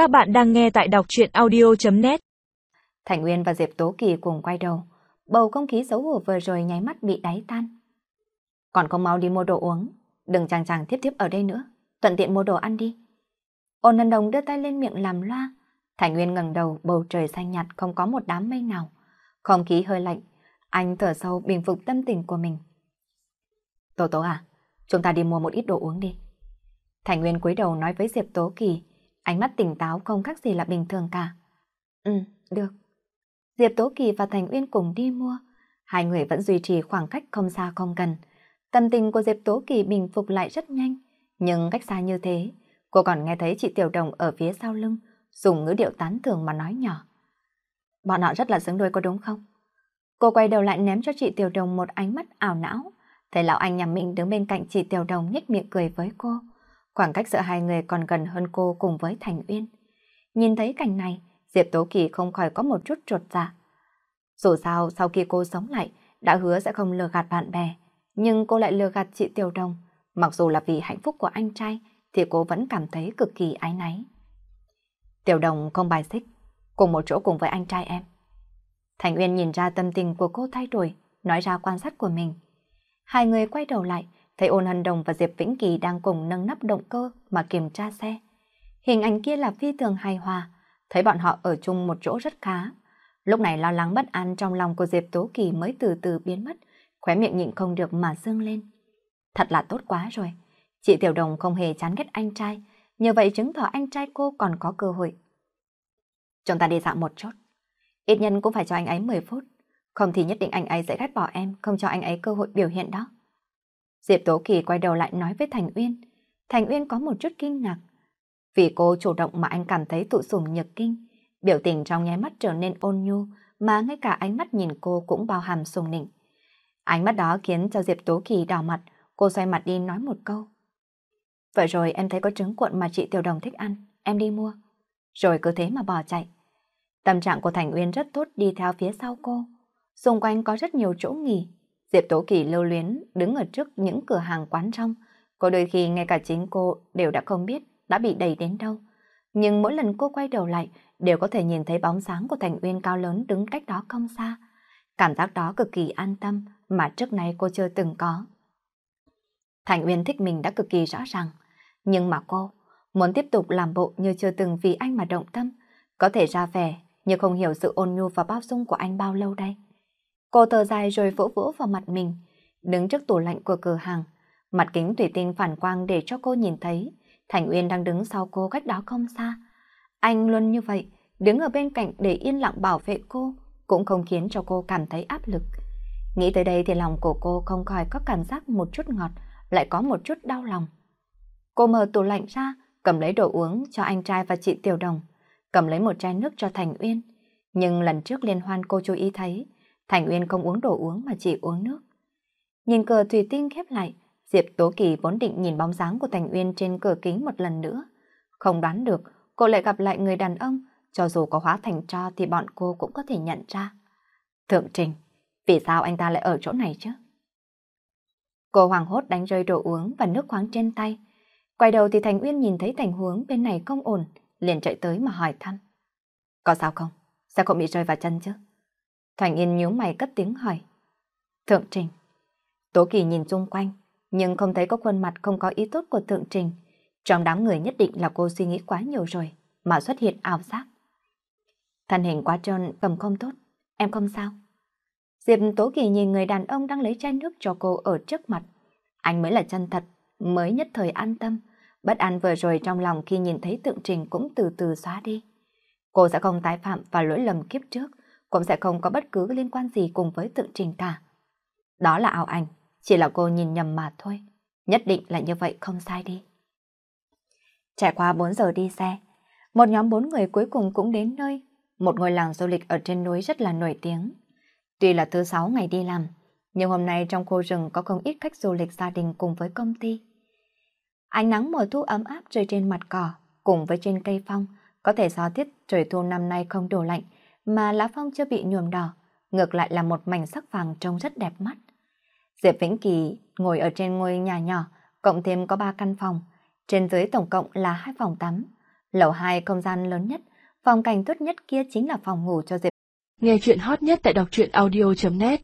Các bạn đang nghe tại đọc truyện audio.net Thành Nguyên và Diệp Tố Kỳ cùng quay đầu. Bầu không khí xấu hổ vừa rồi nháy mắt bị đáy tan. Còn không mau đi mua đồ uống. Đừng chàng chàng tiếp tiếp ở đây nữa. Thuận tiện mua đồ ăn đi. Ôn nần đồng đưa tay lên miệng làm loa. Thành Nguyên ngẩng đầu bầu trời xanh nhạt không có một đám mây nào. Không khí hơi lạnh. Anh thở sâu bình phục tâm tình của mình. Tố Tố à, chúng ta đi mua một ít đồ uống đi. Thành Nguyên cúi đầu nói với Diệp Tố Kỳ, ánh mắt tỉnh táo không khác gì là bình thường cả. Ừ, được. Diệp Tố Kỳ và Thành Uyên cùng đi mua. Hai người vẫn duy trì khoảng cách không xa không gần. Tâm tình của Diệp Tố Kỳ bình phục lại rất nhanh. Nhưng cách xa như thế, cô còn nghe thấy chị Tiểu Đồng ở phía sau lưng, dùng ngữ điệu tán thưởng mà nói nhỏ. Bọn họ rất là xứng đôi có đúng không? Cô quay đầu lại ném cho chị Tiểu Đồng một ánh mắt ảo não. Thấy lão anh nhà mình đứng bên cạnh chị Tiểu Đồng nhếch miệng cười với cô. Khoảng cách giữa hai người còn gần hơn cô cùng với Thành Uyên. Nhìn thấy cảnh này, Diệp Tố Kỳ không khỏi có một chút trột dạ. Dù sao, sau khi cô sống lại, đã hứa sẽ không lừa gạt bạn bè, nhưng cô lại lừa gạt chị Tiểu Đồng. Mặc dù là vì hạnh phúc của anh trai, thì cô vẫn cảm thấy cực kỳ ái náy. Tiểu Đồng không bài xích, cùng một chỗ cùng với anh trai em. Thành Uyên nhìn ra tâm tình của cô thay đổi, nói ra quan sát của mình. Hai người quay đầu lại, thấy ôn hân đồng và Diệp Vĩnh Kỳ đang cùng nâng nắp động cơ mà kiểm tra xe. Hình ảnh kia là phi thường hài hòa, thấy bọn họ ở chung một chỗ rất khá. Lúc này lo lắng bất an trong lòng của Diệp Tố Kỳ mới từ từ biến mất, khóe miệng nhịn không được mà dương lên. Thật là tốt quá rồi. Chị Tiểu Đồng không hề chán ghét anh trai, nhờ vậy chứng tỏ anh trai cô còn có cơ hội. Chúng ta đi dạo một chút. Ít nhân cũng phải cho anh ấy 10 phút, không thì nhất định anh ấy sẽ ghét bỏ em, không cho anh ấy cơ hội biểu hiện đó. Diệp Tố Kỳ quay đầu lại nói với Thành Uyên. Thành Uyên có một chút kinh ngạc. Vì cô chủ động mà anh cảm thấy tụ sủng nhược kinh. Biểu tình trong nháy mắt trở nên ôn nhu, mà ngay cả ánh mắt nhìn cô cũng bao hàm sùng nịnh. Ánh mắt đó khiến cho Diệp Tố Kỳ đỏ mặt, cô xoay mặt đi nói một câu. Vậy rồi em thấy có trứng cuộn mà chị Tiểu Đồng thích ăn, em đi mua. Rồi cứ thế mà bỏ chạy. Tâm trạng của Thành Uyên rất tốt đi theo phía sau cô. Xung quanh có rất nhiều chỗ nghỉ, Diệp Tố Kỳ lưu luyến đứng ở trước những cửa hàng quán trong. Có đôi khi ngay cả chính cô đều đã không biết đã bị đẩy đến đâu. Nhưng mỗi lần cô quay đầu lại, đều có thể nhìn thấy bóng sáng của Thành Uyên cao lớn đứng cách đó không xa. Cảm giác đó cực kỳ an tâm mà trước nay cô chưa từng có. Thành Uyên thích mình đã cực kỳ rõ ràng. Nhưng mà cô muốn tiếp tục làm bộ như chưa từng vì anh mà động tâm. Có thể ra vẻ, nhưng không hiểu sự ôn nhu và bao dung của anh bao lâu đây. Cô thở dài rồi vỗ vỗ vào mặt mình, đứng trước tủ lạnh của cửa hàng. Mặt kính thủy tinh phản quang để cho cô nhìn thấy, Thành Uyên đang đứng sau cô cách đó không xa. Anh luôn như vậy, đứng ở bên cạnh để yên lặng bảo vệ cô, cũng không khiến cho cô cảm thấy áp lực. Nghĩ tới đây thì lòng của cô không khỏi có cảm giác một chút ngọt, lại có một chút đau lòng. Cô mở tủ lạnh ra, cầm lấy đồ uống cho anh trai và chị Tiểu Đồng, cầm lấy một chai nước cho Thành Uyên. Nhưng lần trước liên hoan cô chú ý thấy, Thành Uyên không uống đồ uống mà chỉ uống nước. Nhìn cờ thủy tinh khép lại, Diệp Tố Kỳ vốn định nhìn bóng dáng của Thành Uyên trên cửa kính một lần nữa. Không đoán được, cô lại gặp lại người đàn ông, cho dù có hóa thành cho thì bọn cô cũng có thể nhận ra. Thượng Trình, vì sao anh ta lại ở chỗ này chứ? Cô hoàng hốt đánh rơi đồ uống và nước khoáng trên tay. Quay đầu thì Thành Uyên nhìn thấy tình huống bên này không ổn, liền chạy tới mà hỏi thăm. Có sao không? Sao không bị rơi vào chân chứ? Thành Yên nhíu mày cất tiếng hỏi. Thượng Trình. Tố Kỳ nhìn xung quanh, nhưng không thấy có khuôn mặt không có ý tốt của Thượng Trình. Trong đám người nhất định là cô suy nghĩ quá nhiều rồi, mà xuất hiện ảo giác. Thân hình quá trơn, cầm không tốt, em không sao. Diệp Tố Kỳ nhìn người đàn ông đang lấy chai nước cho cô ở trước mặt. Anh mới là chân thật, mới nhất thời an tâm. Bất an vừa rồi trong lòng khi nhìn thấy tượng trình cũng từ từ xóa đi. Cô sẽ không tái phạm và lỗi lầm kiếp trước, cũng sẽ không có bất cứ liên quan gì cùng với tự trình cả. Đó là ảo ảnh, chỉ là cô nhìn nhầm mà thôi. Nhất định là như vậy không sai đi. Trải qua 4 giờ đi xe, một nhóm bốn người cuối cùng cũng đến nơi, một ngôi làng du lịch ở trên núi rất là nổi tiếng. Tuy là thứ sáu ngày đi làm, nhưng hôm nay trong khu rừng có không ít khách du lịch gia đình cùng với công ty. Ánh nắng mùa thu ấm áp rơi trên mặt cỏ, cùng với trên cây phong, có thể do tiết trời thu năm nay không đổ lạnh, mà lá phong chưa bị nhuộm đỏ, ngược lại là một mảnh sắc vàng trông rất đẹp mắt. Diệp Vĩnh Kỳ ngồi ở trên ngôi nhà nhỏ, cộng thêm có ba căn phòng, trên dưới tổng cộng là hai phòng tắm. Lầu 2 không gian lớn nhất, phòng cảnh tốt nhất kia chính là phòng ngủ cho Diệp. Nghe chuyện hot nhất tại đọc truyện audio.net